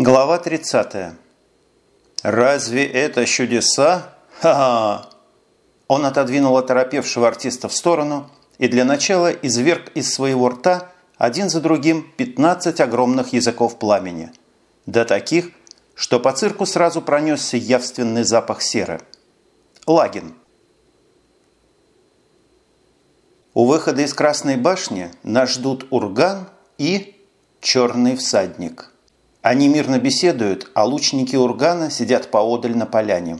Глава 30. «Разве это чудеса? Ха-ха!» Он отодвинул оторопевшего артиста в сторону и для начала изверг из своего рта один за другим 15 огромных языков пламени. До таких, что по цирку сразу пронесся явственный запах серы. Лагин. У выхода из Красной башни нас ждут Урган и Черный всадник. Они мирно беседуют, а лучники Ургана сидят поодаль на поляне.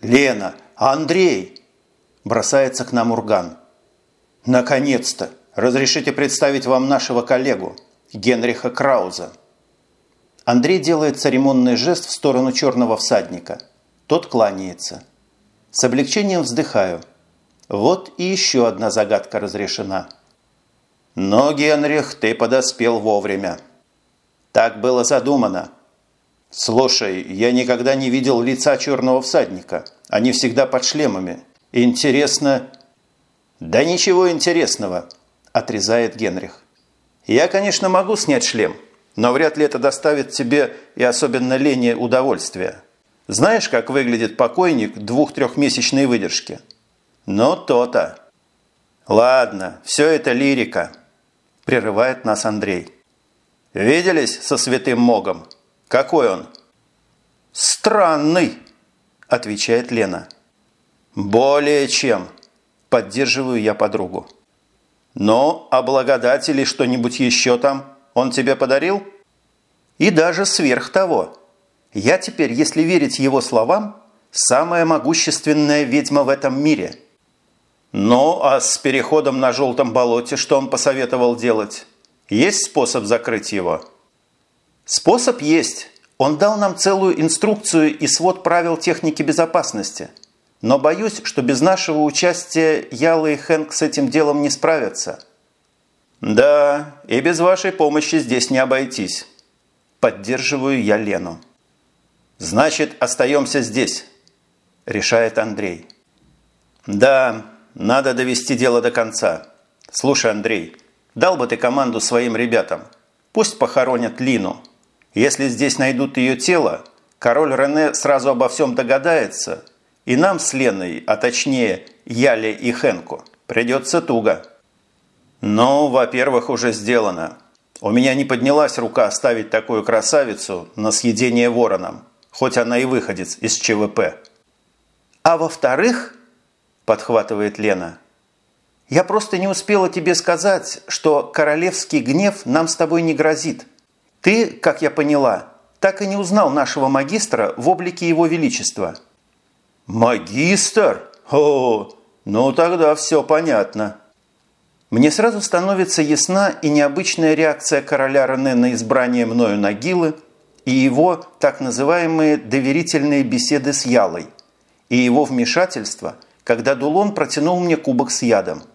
«Лена! Андрей!» – бросается к нам Урган. «Наконец-то! Разрешите представить вам нашего коллегу, Генриха Крауза». Андрей делает церемонный жест в сторону черного всадника. Тот кланяется. С облегчением вздыхаю. Вот и еще одна загадка разрешена. «Но, Генрих, ты подоспел вовремя». Так было задумано. Слушай, я никогда не видел лица черного всадника. Они всегда под шлемами. Интересно... Да ничего интересного, отрезает Генрих. Я, конечно, могу снять шлем, но вряд ли это доставит тебе и особенно Лене удовольствие. Знаешь, как выглядит покойник двух-трехмесячной выдержки? Ну, то-то. Ладно, все это лирика, прерывает нас Андрей. Виделись со святым Могом? Какой он?» «Странный», – отвечает Лена. «Более чем», – поддерживаю я подругу. «Ну, а благодать или что-нибудь еще там он тебе подарил?» «И даже сверх того. Я теперь, если верить его словам, самая могущественная ведьма в этом мире». «Ну, а с переходом на желтом болоте что он посоветовал делать?» Есть способ закрыть его? Способ есть. Он дал нам целую инструкцию и свод правил техники безопасности. Но боюсь, что без нашего участия Яла и Хэнк с этим делом не справятся. Да, и без вашей помощи здесь не обойтись. Поддерживаю я Лену. Значит, остаемся здесь, решает Андрей. Да, надо довести дело до конца. Слушай, Андрей, Дал бы ты команду своим ребятам. Пусть похоронят Лину. Если здесь найдут ее тело, король Рене сразу обо всем догадается, и нам с Леной, а точнее Яле и Хенку, придется туго. Ну, во-первых, уже сделано. У меня не поднялась рука оставить такую красавицу на съедение вороном, хоть она и выходец из ЧВП. А во-вторых, подхватывает Лена – я просто не успела тебе сказать, что королевский гнев нам с тобой не грозит. Ты, как я поняла, так и не узнал нашего магистра в облике его величества». «Магистр? О, ну тогда все понятно». Мне сразу становится ясна и необычная реакция короля Рене на избрание мною Нагилы и его так называемые доверительные беседы с Ялой, и его вмешательство, когда Дулон протянул мне кубок с ядом –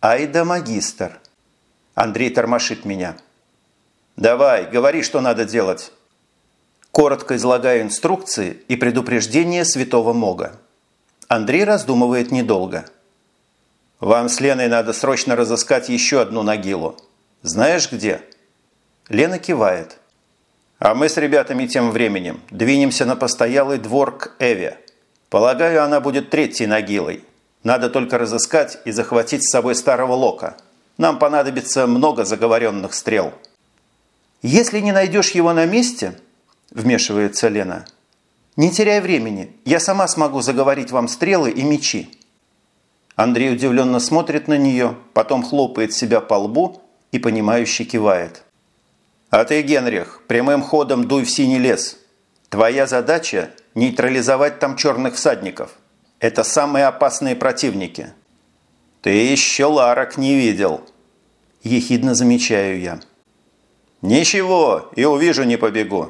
Ай да магистр. Андрей тормошит меня. Давай, говори, что надо делать. Коротко излагаю инструкции и предупреждение святого Мога. Андрей раздумывает недолго. Вам с Леной надо срочно разыскать еще одну Нагилу. Знаешь где? Лена кивает. А мы с ребятами тем временем двинемся на постоялый двор к Эве. Полагаю, она будет третьей Нагилой. Надо только разыскать и захватить с собой старого Лока. Нам понадобится много заговоренных стрел». «Если не найдешь его на месте», – вмешивается Лена, – «не теряй времени, я сама смогу заговорить вам стрелы и мечи». Андрей удивленно смотрит на нее, потом хлопает себя по лбу и, понимающе кивает. «А ты, Генрих, прямым ходом дуй в синий лес. Твоя задача – нейтрализовать там черных всадников». Это самые опасные противники. Ты еще Ларок не видел. Ехидно замечаю я. Ничего, и увижу, не побегу.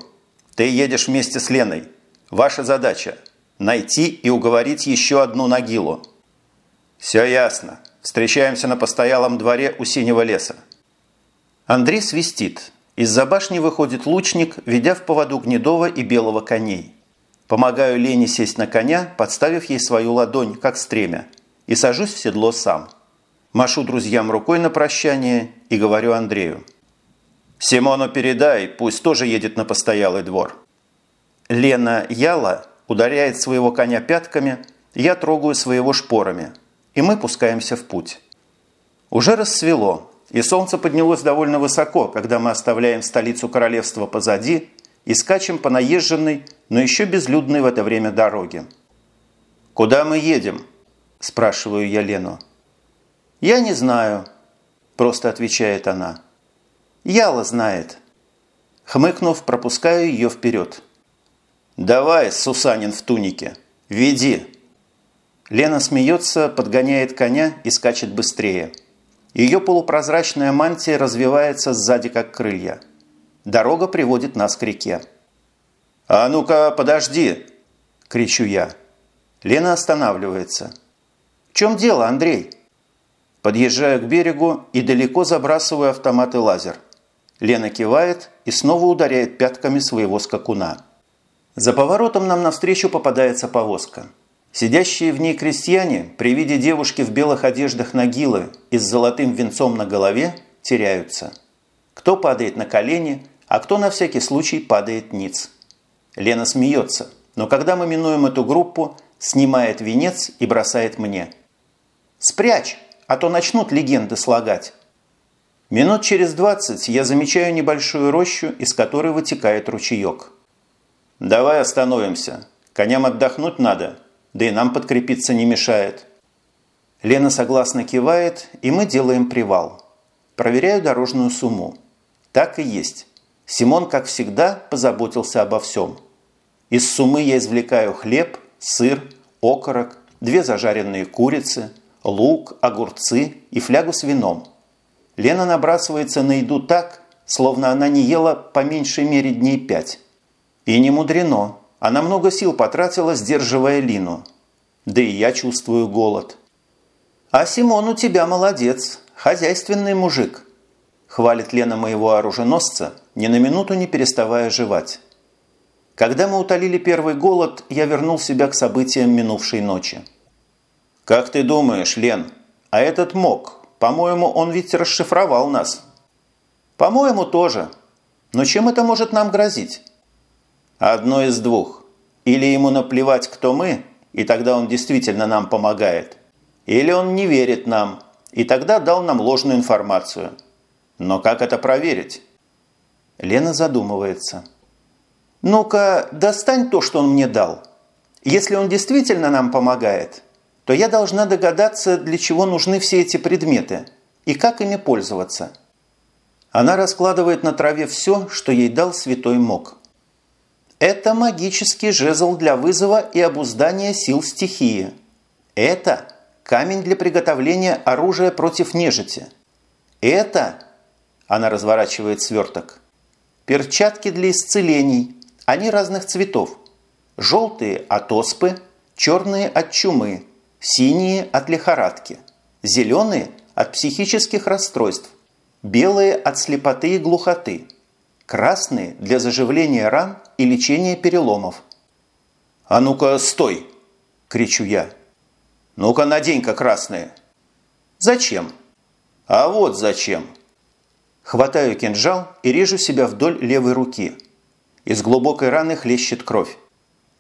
Ты едешь вместе с Леной. Ваша задача – найти и уговорить еще одну Нагилу. Все ясно. Встречаемся на постоялом дворе у Синего леса. Андрей свистит. Из-за башни выходит лучник, ведя в поводу Гнедова и Белого коней. Помогаю Лене сесть на коня, подставив ей свою ладонь, как стремя, и сажусь в седло сам. Машу друзьям рукой на прощание и говорю Андрею. Симону передай, пусть тоже едет на постоялый двор. Лена Яла ударяет своего коня пятками, я трогаю своего шпорами, и мы пускаемся в путь. Уже рассвело, и солнце поднялось довольно высоко, когда мы оставляем столицу королевства позади и скачем по наезженной, но еще безлюдной в это время дороге. «Куда мы едем?» – спрашиваю я Лену. «Я не знаю», – просто отвечает она. Яла знает. Хмыкнув, пропускаю ее вперед. «Давай, Сусанин в тунике, веди!» Лена смеется, подгоняет коня и скачет быстрее. Ее полупрозрачная мантия развивается сзади, как крылья. Дорога приводит нас к реке. «А ну-ка, подожди!» – кричу я. Лена останавливается. «В чем дело, Андрей?» Подъезжаю к берегу и далеко забрасываю автомат и лазер – Лена кивает и снова ударяет пятками своего скакуна. За поворотом нам навстречу попадается повозка. Сидящие в ней крестьяне при виде девушки в белых одеждах Нагилы и с золотым венцом на голове теряются. Кто падает на колени, а кто на всякий случай падает ниц. Лена смеется, но когда мы минуем эту группу, снимает венец и бросает мне. «Спрячь, а то начнут легенды слагать». Минут через двадцать я замечаю небольшую рощу, из которой вытекает ручеек. «Давай остановимся. Коням отдохнуть надо, да и нам подкрепиться не мешает». Лена согласно кивает, и мы делаем привал. Проверяю дорожную сумму. Так и есть. Симон, как всегда, позаботился обо всем. Из суммы я извлекаю хлеб, сыр, окорок, две зажаренные курицы, лук, огурцы и флягу с вином – Лена набрасывается на еду так, словно она не ела по меньшей мере дней пять. И не мудрено. Она много сил потратила, сдерживая Лину. Да и я чувствую голод. «А Симон у тебя молодец, хозяйственный мужик», хвалит Лена моего оруженосца, ни на минуту не переставая жевать. Когда мы утолили первый голод, я вернул себя к событиям минувшей ночи. «Как ты думаешь, Лен, а этот мог, по-моему, он ведь расшифровал нас. По-моему, тоже. Но чем это может нам грозить? Одно из двух. Или ему наплевать, кто мы, и тогда он действительно нам помогает. Или он не верит нам, и тогда дал нам ложную информацию. Но как это проверить? Лена задумывается. «Ну-ка, достань то, что он мне дал. Если он действительно нам помогает, то я должна догадаться, для чего нужны все эти предметы и как ими пользоваться. Она раскладывает на траве все, что ей дал святой мог. Это магический жезл для вызова и обуздания сил стихии. Это камень для приготовления оружия против нежити. Это, она разворачивает сверток, перчатки для исцелений, они разных цветов. Желтые от оспы, черные от чумы, синие от лихорадки, зеленые от психических расстройств, белые от слепоты и глухоты, красные для заживления ран и лечения переломов. «А ну-ка, стой!» – кричу я. «Ну-ка, надень-ка красные!» «Зачем?» «А вот зачем!» Хватаю кинжал и режу себя вдоль левой руки. Из глубокой раны хлещет кровь.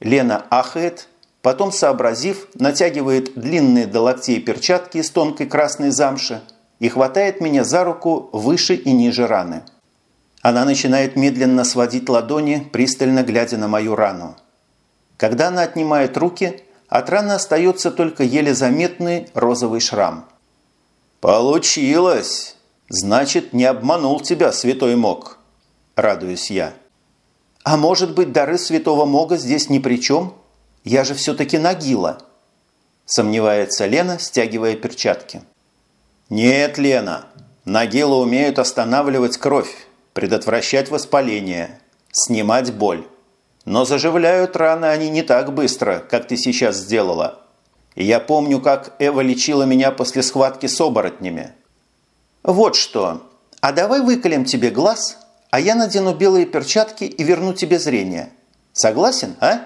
Лена ахает Потом, сообразив, натягивает длинные до локтей перчатки из тонкой красной замши и хватает меня за руку выше и ниже раны. Она начинает медленно сводить ладони, пристально глядя на мою рану. Когда она отнимает руки, от раны остается только еле заметный розовый шрам. «Получилось! Значит, не обманул тебя, святой мог!» – радуюсь я. «А может быть, дары святого мога здесь ни при чем?» Я же все-таки Нагила!» Сомневается Лена, стягивая перчатки. «Нет, Лена, Нагила умеют останавливать кровь, предотвращать воспаление, снимать боль. Но заживляют раны они не так быстро, как ты сейчас сделала. И я помню, как Эва лечила меня после схватки с оборотнями. Вот что, а давай выколем тебе глаз, а я надену белые перчатки и верну тебе зрение. Согласен, а?»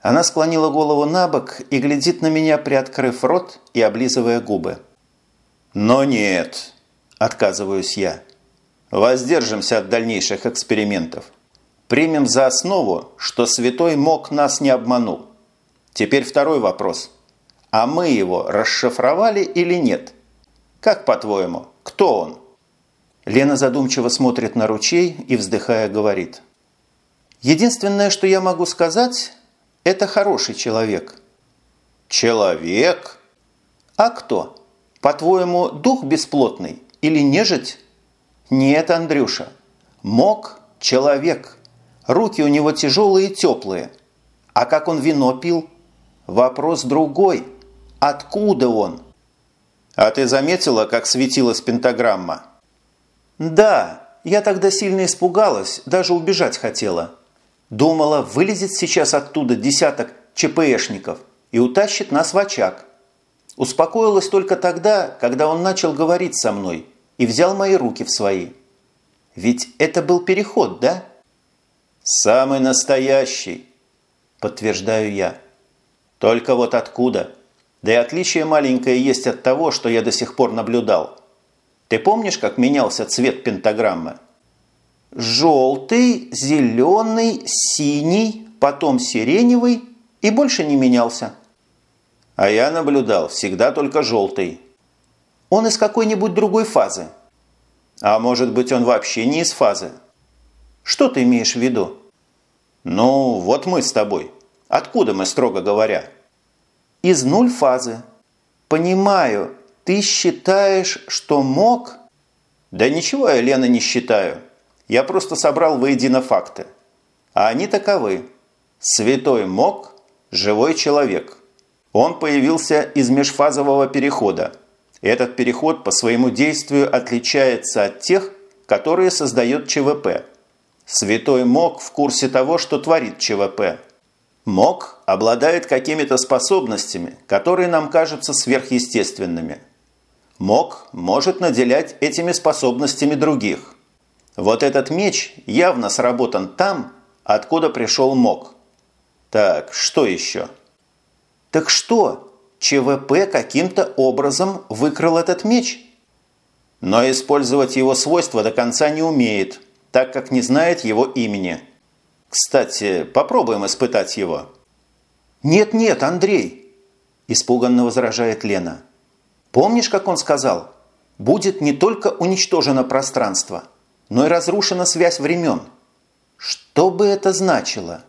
Она склонила голову на бок и глядит на меня, приоткрыв рот и облизывая губы. «Но нет», – отказываюсь я. Воздержимся от дальнейших экспериментов. Примем за основу, что святой мог нас не обманул. Теперь второй вопрос. А мы его расшифровали или нет? Как по-твоему, кто он? Лена задумчиво смотрит на ручей и, вздыхая, говорит. Единственное, что я могу сказать, это хороший человек. Человек? А кто? По-твоему, дух бесплотный или нежить? Нет, Андрюша. Мог человек. Руки у него тяжелые и теплые. А как он вино пил? Вопрос другой. Откуда он? А ты заметила, как светилась пентаграмма? Да, я тогда сильно испугалась, даже убежать хотела. Думала, вылезет сейчас оттуда десяток ЧПшников и утащит нас в очаг. Успокоилась только тогда, когда он начал говорить со мной и взял мои руки в свои. Ведь это был переход, да? Самый настоящий, подтверждаю я. Только вот откуда? Да и отличие маленькое есть от того, что я до сих пор наблюдал. Ты помнишь, как менялся цвет пентаграммы? Желтый, зеленый, синий, потом сиреневый и больше не менялся. А я наблюдал всегда только желтый. Он из какой-нибудь другой фазы. А может быть, он вообще не из фазы? Что ты имеешь в виду? Ну, вот мы с тобой. Откуда мы, строго говоря? Из нуль фазы. Понимаю, ты считаешь, что мог? Да ничего я, Лена, не считаю. Я просто собрал воедино факты. А они таковы. Святой мог – живой человек. Он появился из межфазового перехода. Этот переход по своему действию отличается от тех, которые создает ЧВП. Святой Мок в курсе того, что творит ЧВП. Мок обладает какими-то способностями, которые нам кажутся сверхъестественными. Мок может наделять этими способностями других. Вот этот меч явно сработан там, откуда пришел Мок. Так, что еще? Так что, ЧВП каким-то образом выкрал этот меч? Но использовать его свойства до конца не умеет, так как не знает его имени. Кстати, попробуем испытать его. «Нет-нет, Андрей!» – испуганно возражает Лена. «Помнишь, как он сказал? Будет не только уничтожено пространство – но и разрушена связь времен. Что бы это значило?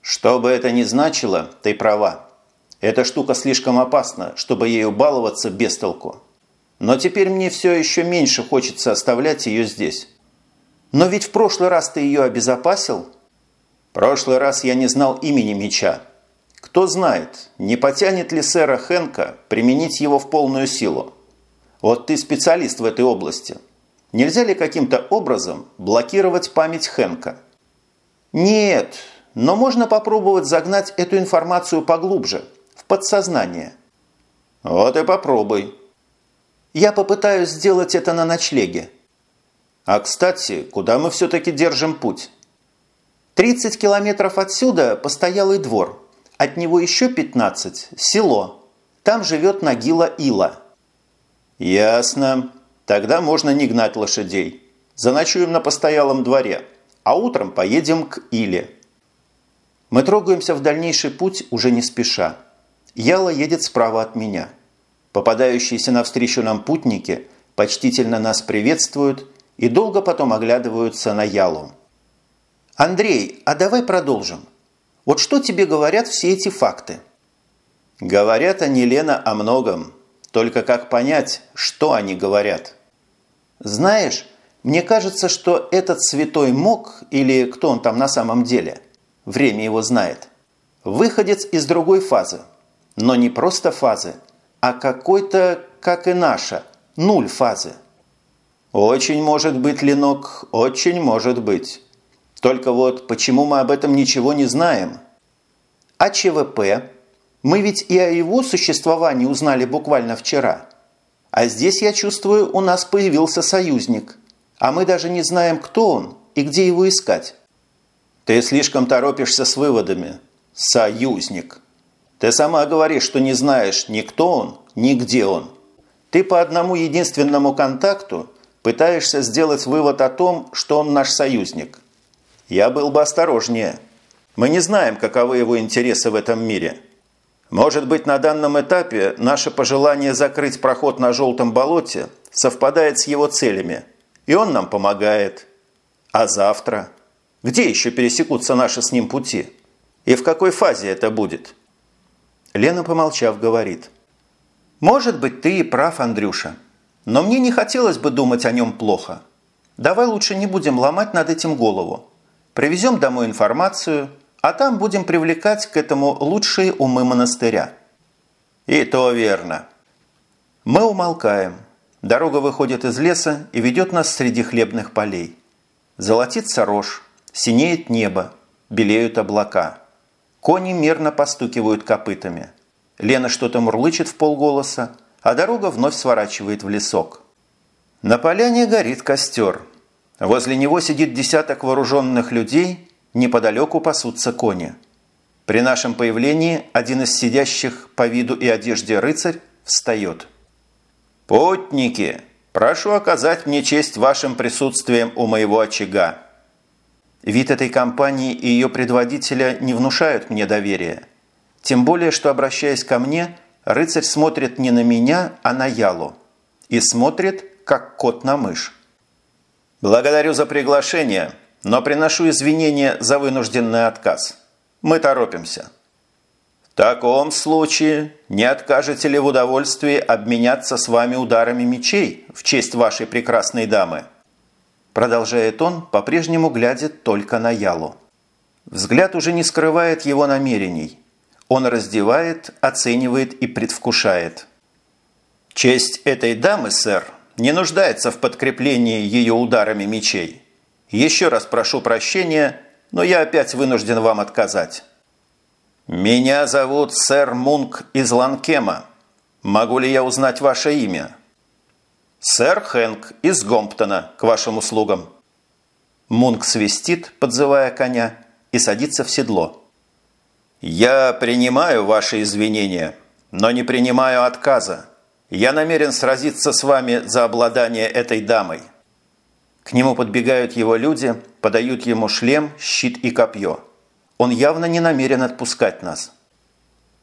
Что бы это ни значило, ты права. Эта штука слишком опасна, чтобы ею баловаться без толку. Но теперь мне все еще меньше хочется оставлять ее здесь. Но ведь в прошлый раз ты ее обезопасил? В прошлый раз я не знал имени меча. Кто знает, не потянет ли сэра Хенка применить его в полную силу. Вот ты специалист в этой области – Нельзя ли каким-то образом блокировать память Хенка? Нет, но можно попробовать загнать эту информацию поглубже, в подсознание. Вот и попробуй. Я попытаюсь сделать это на ночлеге. А, кстати, куда мы все-таки держим путь? 30 километров отсюда постоялый двор. От него еще 15 – село. Там живет Нагила Ила. Ясно. Тогда можно не гнать лошадей. Заночуем на постоялом дворе, а утром поедем к Иле. Мы трогаемся в дальнейший путь уже не спеша. Яла едет справа от меня. Попадающиеся навстречу нам путники почтительно нас приветствуют и долго потом оглядываются на Ялу. «Андрей, а давай продолжим. Вот что тебе говорят все эти факты?» «Говорят они, Лена, о многом. Только как понять, что они говорят? Знаешь, мне кажется, что этот святой мог, или кто он там на самом деле, время его знает, выходец из другой фазы. Но не просто фазы, а какой-то, как и наша, нуль фазы. Очень может быть, Ленок, очень может быть. Только вот почему мы об этом ничего не знаем? А ЧВП мы ведь и о его существовании узнали буквально вчера. А здесь, я чувствую, у нас появился союзник. А мы даже не знаем, кто он и где его искать. Ты слишком торопишься с выводами. Союзник. Ты сама говоришь, что не знаешь ни кто он, ни где он. Ты по одному единственному контакту пытаешься сделать вывод о том, что он наш союзник. Я был бы осторожнее. Мы не знаем, каковы его интересы в этом мире. Может быть, на данном этапе наше пожелание закрыть проход на желтом болоте совпадает с его целями, и он нам помогает. А завтра? Где еще пересекутся наши с ним пути? И в какой фазе это будет?» Лена, помолчав, говорит. «Может быть, ты и прав, Андрюша. Но мне не хотелось бы думать о нем плохо. Давай лучше не будем ломать над этим голову. Привезем домой информацию, а там будем привлекать к этому лучшие умы монастыря». «И то верно». Мы умолкаем. Дорога выходит из леса и ведет нас среди хлебных полей. Золотится рожь, синеет небо, белеют облака. Кони мерно постукивают копытами. Лена что-то мурлычет в полголоса, а дорога вновь сворачивает в лесок. На поляне горит костер. Возле него сидит десяток вооруженных людей, неподалеку пасутся кони. При нашем появлении один из сидящих по виду и одежде рыцарь встает. «Путники, прошу оказать мне честь вашим присутствием у моего очага». Вид этой компании и ее предводителя не внушают мне доверия. Тем более, что, обращаясь ко мне, рыцарь смотрит не на меня, а на Ялу. И смотрит, как кот на мышь. «Благодарю за приглашение, но приношу извинения за вынужденный отказ. Мы торопимся». «В таком случае не откажете ли в удовольствии обменяться с вами ударами мечей в честь вашей прекрасной дамы?» Продолжает он, по-прежнему глядя только на Ялу. Взгляд уже не скрывает его намерений. Он раздевает, оценивает и предвкушает. «Честь этой дамы, сэр, не нуждается в подкреплении ее ударами мечей. Еще раз прошу прощения, но я опять вынужден вам отказать». «Меня зовут сэр Мунк из Ланкема. Могу ли я узнать ваше имя?» «Сэр Хэнк из Гомптона, к вашим услугам». Мунк свистит, подзывая коня, и садится в седло. «Я принимаю ваши извинения, но не принимаю отказа. Я намерен сразиться с вами за обладание этой дамой». К нему подбегают его люди, подают ему шлем, щит и копье. Он явно не намерен отпускать нас.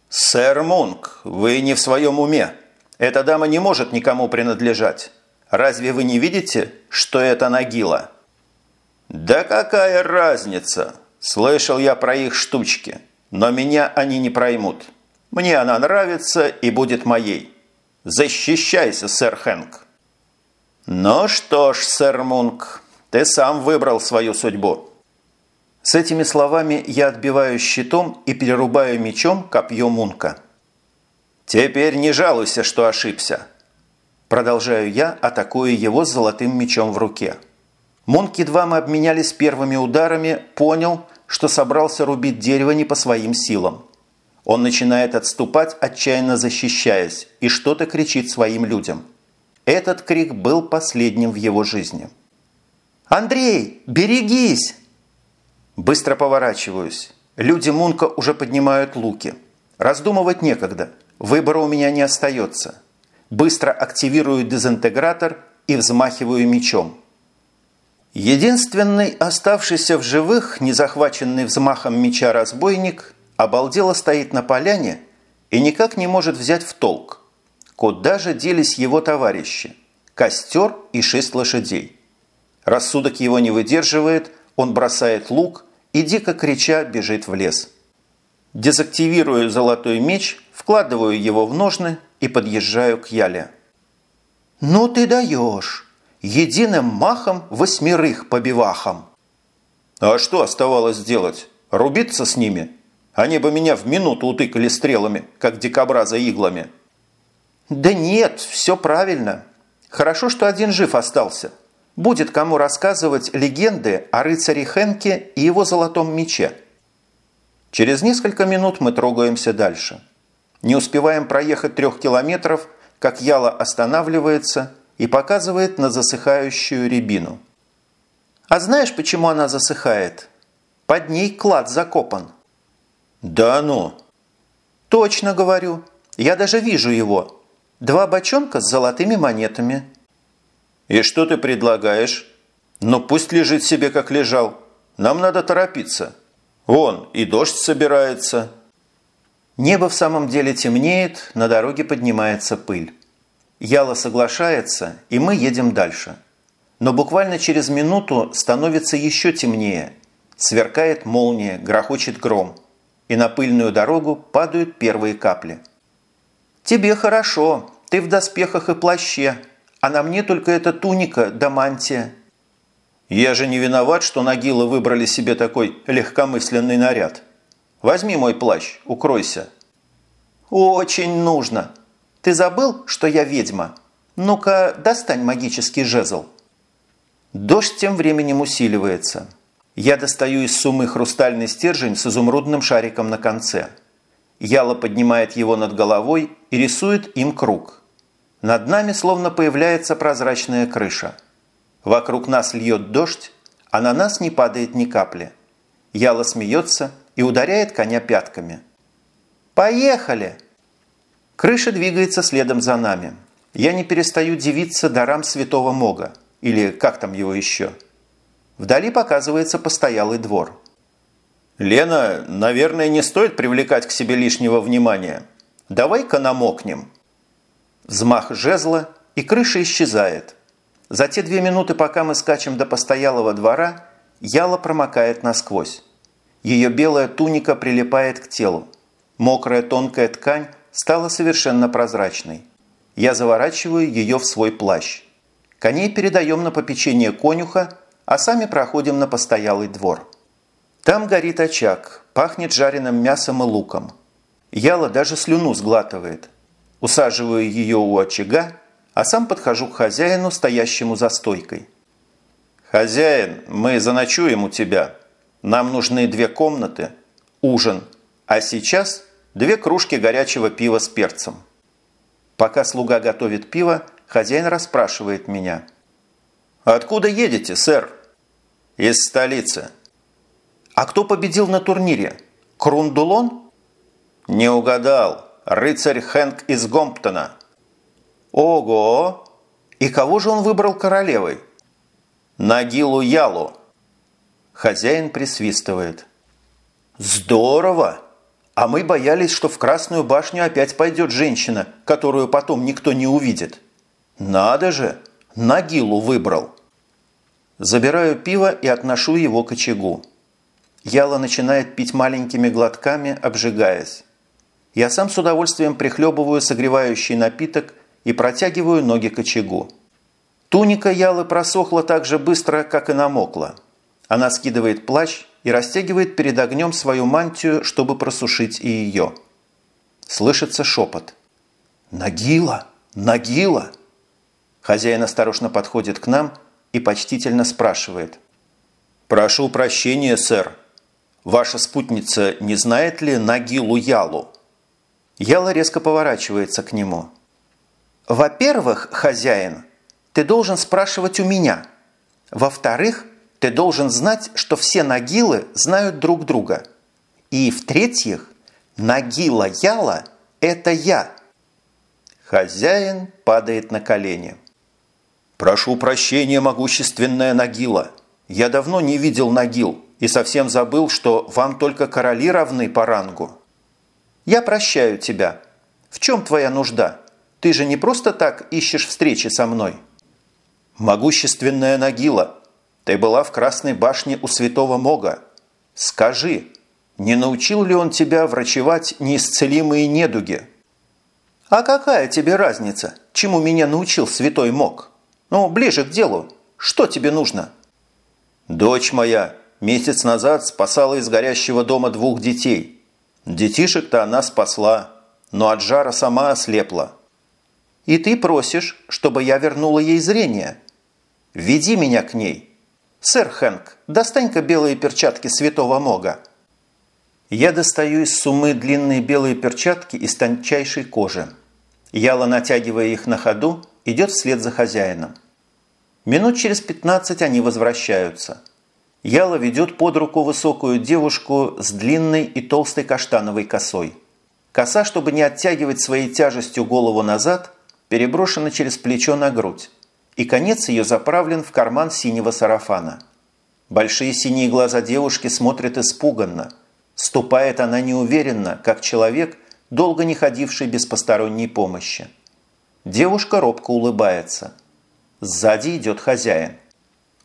«Сэр Мунк, вы не в своем уме. Эта дама не может никому принадлежать. Разве вы не видите, что это Нагила?» «Да какая разница? Слышал я про их штучки, но меня они не проймут. Мне она нравится и будет моей. Защищайся, сэр Хэнк!» «Ну что ж, сэр Мунк, ты сам выбрал свою судьбу». С этими словами я отбиваю щитом и перерубаю мечом копье Мунка. «Теперь не жалуйся, что ошибся». Продолжаю я, атакуя его с золотым мечом в руке. Мунк, едва мы обменялись первыми ударами, понял, что собрался рубить дерево не по своим силам. Он начинает отступать, отчаянно защищаясь, и что-то кричит своим людям. Этот крик был последним в его жизни. «Андрей, берегись!» Быстро поворачиваюсь. Люди Мунка уже поднимают луки. Раздумывать некогда. Выбора у меня не остается. Быстро активирую дезинтегратор и взмахиваю мечом. Единственный оставшийся в живых, незахваченный взмахом меча разбойник, обалдело стоит на поляне и никак не может взять в толк. Куда же делись его товарищи? Костер и шесть лошадей. Рассудок его не выдерживает, он бросает лук – и, дико крича, бежит в лес. Дезактивирую золотой меч, вкладываю его в ножны и подъезжаю к Яле. «Ну ты даешь! Единым махом восьмерых побивахом!» «А что оставалось делать? Рубиться с ними? Они бы меня в минуту утыкали стрелами, как дикобраза иглами». «Да нет, все правильно. Хорошо, что один жив остался будет кому рассказывать легенды о рыцаре Хенке и его золотом мече. Через несколько минут мы трогаемся дальше. Не успеваем проехать трех километров, как Яла останавливается и показывает на засыхающую рябину. А знаешь, почему она засыхает? Под ней клад закопан. Да ну! Точно говорю. Я даже вижу его. Два бочонка с золотыми монетами – «И что ты предлагаешь?» «Ну пусть лежит себе, как лежал. Нам надо торопиться. Вон, и дождь собирается». Небо в самом деле темнеет, на дороге поднимается пыль. Яла соглашается, и мы едем дальше. Но буквально через минуту становится еще темнее. Сверкает молния, грохочет гром. И на пыльную дорогу падают первые капли. «Тебе хорошо, ты в доспехах и плаще, а на мне только эта туника да мантия». «Я же не виноват, что Нагилы выбрали себе такой легкомысленный наряд. Возьми мой плащ, укройся». «Очень нужно. Ты забыл, что я ведьма? Ну-ка, достань магический жезл». Дождь тем временем усиливается. Я достаю из суммы хрустальный стержень с изумрудным шариком на конце. Яла поднимает его над головой и рисует им круг. Над нами словно появляется прозрачная крыша. Вокруг нас льет дождь, а на нас не падает ни капли. Яла смеется и ударяет коня пятками. «Поехали!» Крыша двигается следом за нами. Я не перестаю дивиться дарам святого Мога, или как там его еще. Вдали показывается постоялый двор. «Лена, наверное, не стоит привлекать к себе лишнего внимания. Давай-ка намокнем». Взмах жезла, и крыша исчезает. За те две минуты, пока мы скачем до постоялого двора, Яла промокает насквозь. Ее белая туника прилипает к телу. Мокрая тонкая ткань стала совершенно прозрачной. Я заворачиваю ее в свой плащ. Коней передаем на попечение конюха, а сами проходим на постоялый двор. Там горит очаг, пахнет жареным мясом и луком. Яла даже слюну сглатывает. Усаживаю ее у очага, а сам подхожу к хозяину, стоящему за стойкой. «Хозяин, мы заночуем у тебя. Нам нужны две комнаты, ужин, а сейчас две кружки горячего пива с перцем. Пока слуга готовит пиво, хозяин расспрашивает меня. «Откуда едете, сэр?» «Из столицы». «А кто победил на турнире? Крундулон?» «Не угадал. Рыцарь Хэнк из Гомптона». «Ого! И кого же он выбрал королевой?» «Нагилу Ялу». Хозяин присвистывает. «Здорово! А мы боялись, что в Красную башню опять пойдет женщина, которую потом никто не увидит. Надо же! Нагилу выбрал!» Забираю пиво и отношу его к очагу. Яла начинает пить маленькими глотками, обжигаясь. Я сам с удовольствием прихлебываю согревающий напиток и протягиваю ноги к очагу. Туника Ялы просохла так же быстро, как и намокла. Она скидывает плащ и растягивает перед огнем свою мантию, чтобы просушить и ее. Слышится шепот. «Нагила! Нагила!» Хозяин осторожно подходит к нам и почтительно спрашивает. «Прошу прощения, сэр. Ваша спутница не знает ли Нагилу Ялу?» Яла резко поворачивается к нему. «Во-первых, хозяин, ты должен спрашивать у меня. Во-вторых, ты должен знать, что все Нагилы знают друг друга. И в-третьих, Нагила Яла – это я. Хозяин падает на колени. «Прошу прощения, могущественная Нагила. Я давно не видел Нагил и совсем забыл, что вам только короли равны по рангу». «Я прощаю тебя. В чем твоя нужда? Ты же не просто так ищешь встречи со мной». «Могущественная Нагила, ты была в Красной башне у святого Мога. Скажи, не научил ли он тебя врачевать неисцелимые недуги?» «А какая тебе разница, чему меня научил святой Мог? Ну, ближе к делу. Что тебе нужно?» «Дочь моя месяц назад спасала из горящего дома двух детей. Детишек-то она спасла, но от жара сама ослепла». «И ты просишь, чтобы я вернула ей зрение? Веди меня к ней». «Сэр Хэнк, достань-ка белые перчатки святого Мога». Я достаю из суммы длинные белые перчатки из тончайшей кожи. Яла, натягивая их на ходу, идет вслед за хозяином. Минут через 15 они возвращаются. Яла ведет под руку высокую девушку с длинной и толстой каштановой косой. Коса, чтобы не оттягивать своей тяжестью голову назад, переброшена через плечо на грудь и конец ее заправлен в карман синего сарафана. Большие синие глаза девушки смотрят испуганно. Ступает она неуверенно, как человек, долго не ходивший без посторонней помощи. Девушка робко улыбается. Сзади идет хозяин.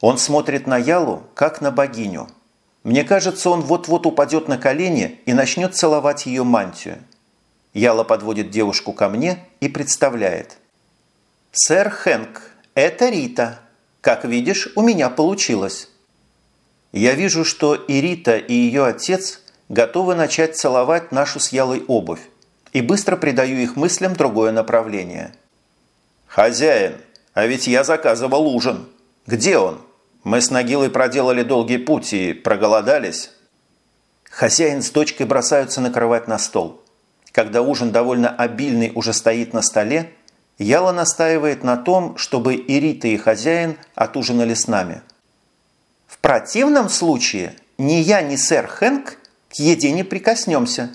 Он смотрит на Ялу, как на богиню. Мне кажется, он вот-вот упадет на колени и начнет целовать ее мантию. Яла подводит девушку ко мне и представляет. «Сэр Хэнк, это Рита. Как видишь, у меня получилось». Я вижу, что и Рита, и ее отец готовы начать целовать нашу с Ялой обувь, и быстро придаю их мыслям другое направление. «Хозяин, а ведь я заказывал ужин. Где он? Мы с Нагилой проделали долгий путь и проголодались». Хозяин с дочкой бросаются накрывать на стол. Когда ужин довольно обильный уже стоит на столе, Яла настаивает на том, чтобы и Рита, и хозяин отужинали с нами. В противном случае ни я, ни сэр Хэнк к еде не прикоснемся.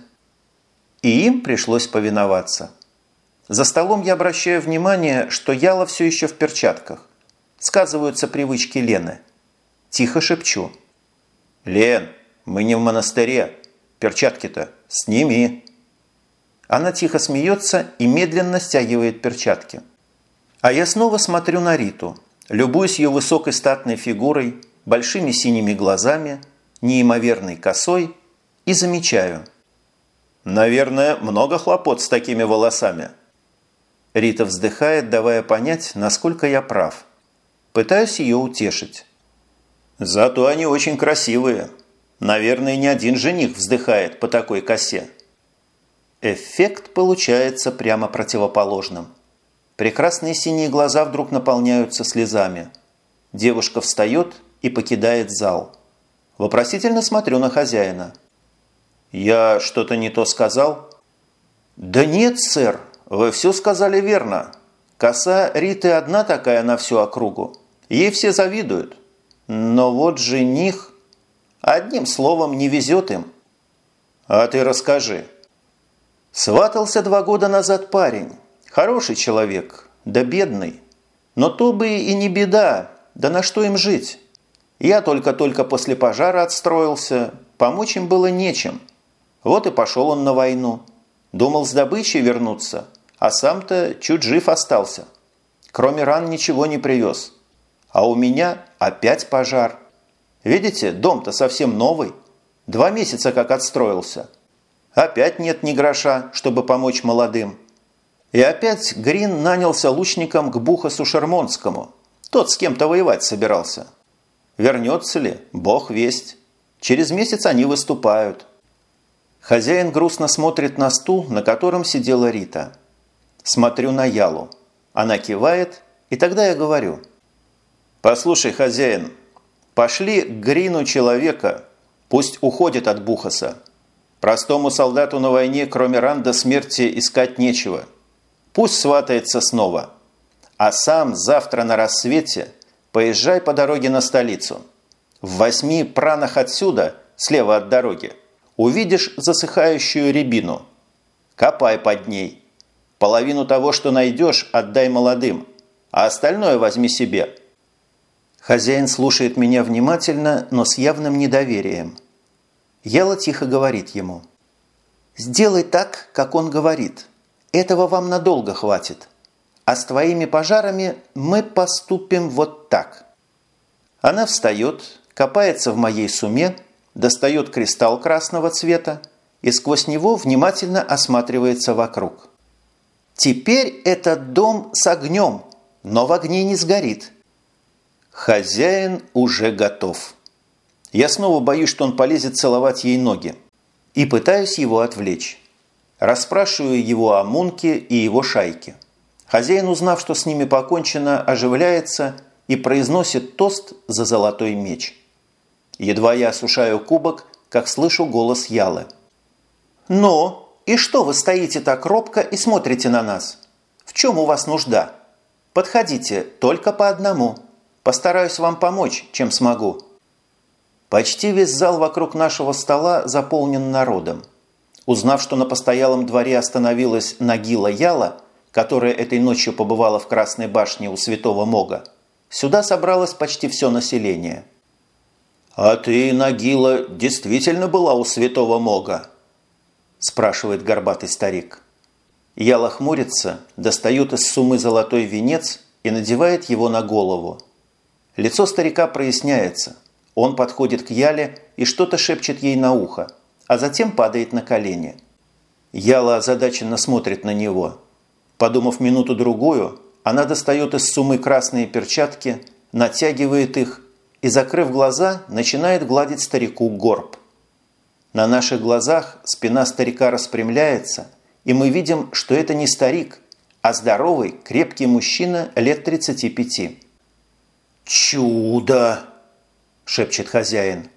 И им пришлось повиноваться. За столом я обращаю внимание, что Яла все еще в перчатках. Сказываются привычки Лены. Тихо шепчу. «Лен, мы не в монастыре. Перчатки-то сними». Она тихо смеется и медленно стягивает перчатки. А я снова смотрю на Риту, любуюсь ее высокой статной фигурой, большими синими глазами, неимоверной косой и замечаю. «Наверное, много хлопот с такими волосами». Рита вздыхает, давая понять, насколько я прав. Пытаюсь ее утешить. «Зато они очень красивые. Наверное, ни один жених вздыхает по такой косе». Эффект получается прямо противоположным. Прекрасные синие глаза вдруг наполняются слезами. Девушка встает и покидает зал. Вопросительно смотрю на хозяина. «Я что-то не то сказал?» «Да нет, сэр, вы все сказали верно. Коса Риты одна такая на всю округу. Ей все завидуют. Но вот жених... Одним словом, не везет им». «А ты расскажи», Сватался два года назад парень. Хороший человек, да бедный. Но то бы и не беда, да на что им жить? Я только-только после пожара отстроился, помочь им было нечем. Вот и пошел он на войну. Думал с добычей вернуться, а сам-то чуть жив остался. Кроме ран ничего не привез. А у меня опять пожар. Видите, дом-то совсем новый. Два месяца как отстроился – Опять нет ни гроша, чтобы помочь молодым. И опять Грин нанялся лучником к Бухасу Шермонскому. Тот с кем-то воевать собирался. Вернется ли? Бог весть. Через месяц они выступают. Хозяин грустно смотрит на стул, на котором сидела Рита. Смотрю на Ялу. Она кивает, и тогда я говорю. «Послушай, хозяин, пошли к Грину человека, пусть уходит от Бухаса. Простому солдату на войне, кроме ран до смерти, искать нечего. Пусть сватается снова. А сам завтра на рассвете поезжай по дороге на столицу. В восьми пранах отсюда, слева от дороги, увидишь засыхающую рябину. Копай под ней. Половину того, что найдешь, отдай молодым, а остальное возьми себе. Хозяин слушает меня внимательно, но с явным недоверием – Яла тихо говорит ему. «Сделай так, как он говорит. Этого вам надолго хватит. А с твоими пожарами мы поступим вот так». Она встает, копается в моей суме, достает кристалл красного цвета и сквозь него внимательно осматривается вокруг. «Теперь этот дом с огнем, но в огне не сгорит». Хозяин уже готов. Я снова боюсь, что он полезет целовать ей ноги. И пытаюсь его отвлечь. Расспрашиваю его о Мунке и его шайке. Хозяин, узнав, что с ними покончено, оживляется и произносит тост за золотой меч. Едва я осушаю кубок, как слышу голос Ялы. «Ну, и что вы стоите так робко и смотрите на нас? В чем у вас нужда? Подходите только по одному. Постараюсь вам помочь, чем смогу». Почти весь зал вокруг нашего стола заполнен народом. Узнав, что на постоялом дворе остановилась Нагила Яла, которая этой ночью побывала в Красной башне у Святого Мога, сюда собралось почти все население. «А ты, Нагила, действительно была у Святого Мога?» – спрашивает горбатый старик. Яла хмурится, достает из суммы золотой венец и надевает его на голову. Лицо старика проясняется. Он подходит к Яле и что-то шепчет ей на ухо, а затем падает на колени. Яла озадаченно смотрит на него. Подумав минуту-другую, она достает из суммы красные перчатки, натягивает их и, закрыв глаза, начинает гладить старику горб. На наших глазах спина старика распрямляется, и мы видим, что это не старик, а здоровый, крепкий мужчина лет 35. «Чудо!» – шепчет хозяин.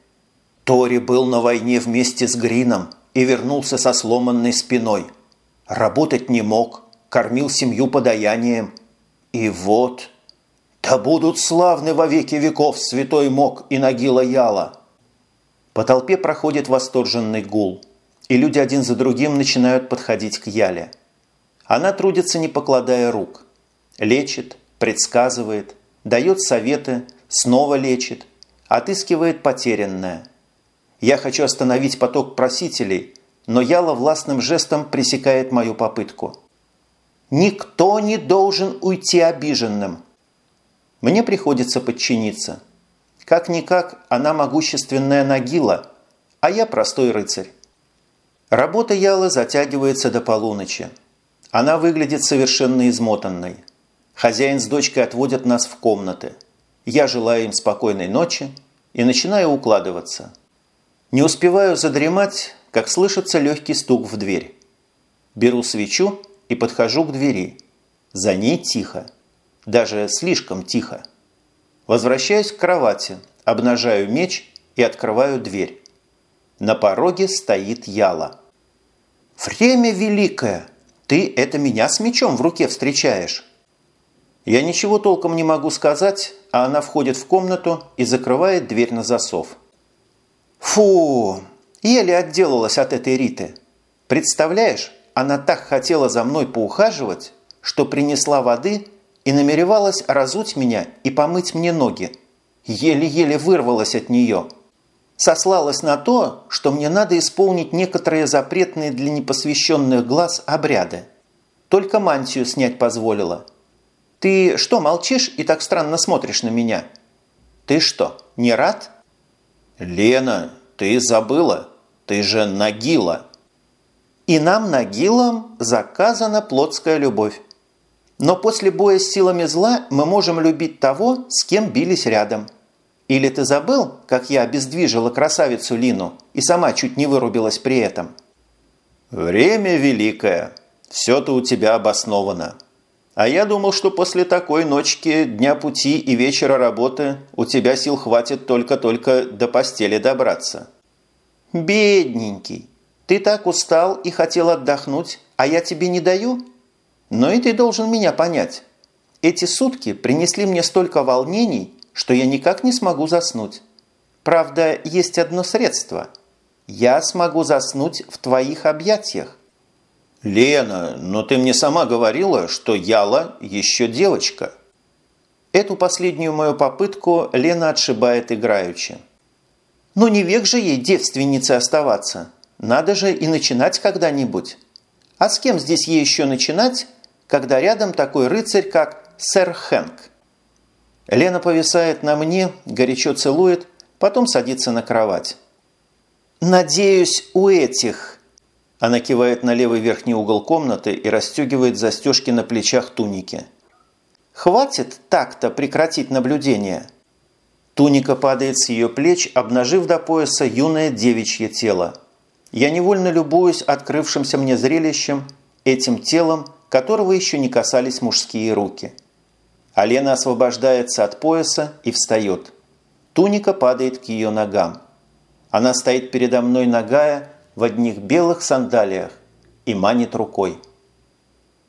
Тори был на войне вместе с Грином и вернулся со сломанной спиной. Работать не мог, кормил семью подаянием. И вот... Да будут славны во веки веков святой Мок и Нагила Яла. По толпе проходит восторженный гул, и люди один за другим начинают подходить к Яле. Она трудится, не покладая рук. Лечит, предсказывает, дает советы, снова лечит, отыскивает потерянное. Я хочу остановить поток просителей, но Яла властным жестом пресекает мою попытку. Никто не должен уйти обиженным. Мне приходится подчиниться. Как-никак она могущественная Нагила, а я простой рыцарь. Работа Ялы затягивается до полуночи. Она выглядит совершенно измотанной. Хозяин с дочкой отводят нас в комнаты. Я желаю им спокойной ночи и начинаю укладываться. Не успеваю задремать, как слышится легкий стук в дверь. Беру свечу и подхожу к двери. За ней тихо. Даже слишком тихо. Возвращаюсь к кровати, обнажаю меч и открываю дверь. На пороге стоит Яла. «Время великое! Ты это меня с мечом в руке встречаешь!» Я ничего толком не могу сказать, а она входит в комнату и закрывает дверь на засов. Фу, еле отделалась от этой Риты. Представляешь, она так хотела за мной поухаживать, что принесла воды и намеревалась разуть меня и помыть мне ноги. Еле-еле вырвалась от нее. Сослалась на то, что мне надо исполнить некоторые запретные для непосвященных глаз обряды. Только мантию снять позволила – ты что, молчишь и так странно смотришь на меня? Ты что, не рад? Лена, ты забыла. Ты же Нагила. И нам, Нагилам, заказана плотская любовь. Но после боя с силами зла мы можем любить того, с кем бились рядом. Или ты забыл, как я обездвижила красавицу Лину и сама чуть не вырубилась при этом? Время великое. Все-то у тебя обосновано. А я думал, что после такой ночки, дня пути и вечера работы у тебя сил хватит только-только до постели добраться. Бедненький, ты так устал и хотел отдохнуть, а я тебе не даю? Но и ты должен меня понять. Эти сутки принесли мне столько волнений, что я никак не смогу заснуть. Правда, есть одно средство. Я смогу заснуть в твоих объятиях. «Лена, но ты мне сама говорила, что Яла еще девочка». Эту последнюю мою попытку Лена отшибает играючи. «Ну не век же ей девственницей оставаться. Надо же и начинать когда-нибудь. А с кем здесь ей еще начинать, когда рядом такой рыцарь, как сэр Хэнк?» Лена повисает на мне, горячо целует, потом садится на кровать. «Надеюсь, у этих...» Она кивает на левый верхний угол комнаты и расстегивает застежки на плечах туники. «Хватит так-то прекратить наблюдение!» Туника падает с ее плеч, обнажив до пояса юное девичье тело. Я невольно любуюсь открывшимся мне зрелищем, этим телом, которого еще не касались мужские руки. Алена освобождается от пояса и встает. Туника падает к ее ногам. Она стоит передо мной нагая, в одних белых сандалиях и манит рукой –